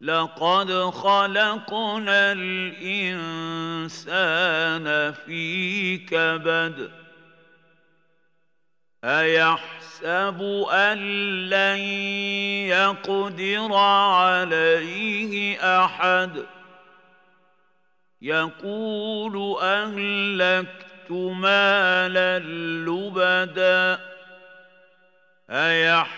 لقد خلقنا الإنسان في كبد أيحسب أن لن يقدر عليه أحد يقول أهلكت مالا لبدا أيحسب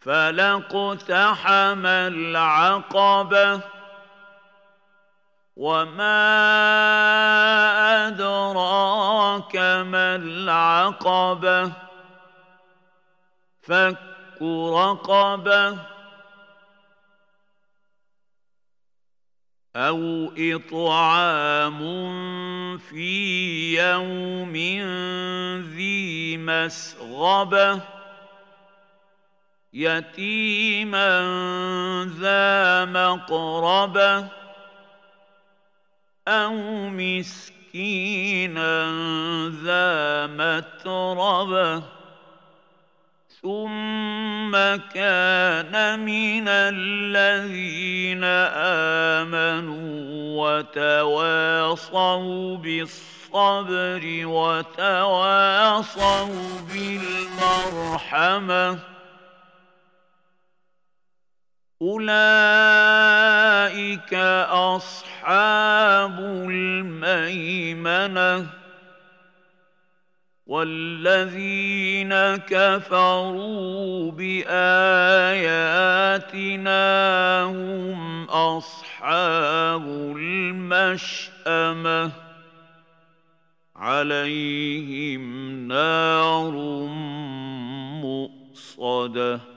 فلاقتحم العقبة وما أدراك ما العقبة فك رقبة أو اطعام في يوم ذي مسغبه يتيما ذا مقربه أو مسكينا ذا متربه ثم كان من الذين امنوا وتواصوا بالصبر وتواصوا بالمرحمه اولئك اصحاب الميمنه والذين كفروا باياتنا هم اصحاب المشامه عليهم نار مؤصده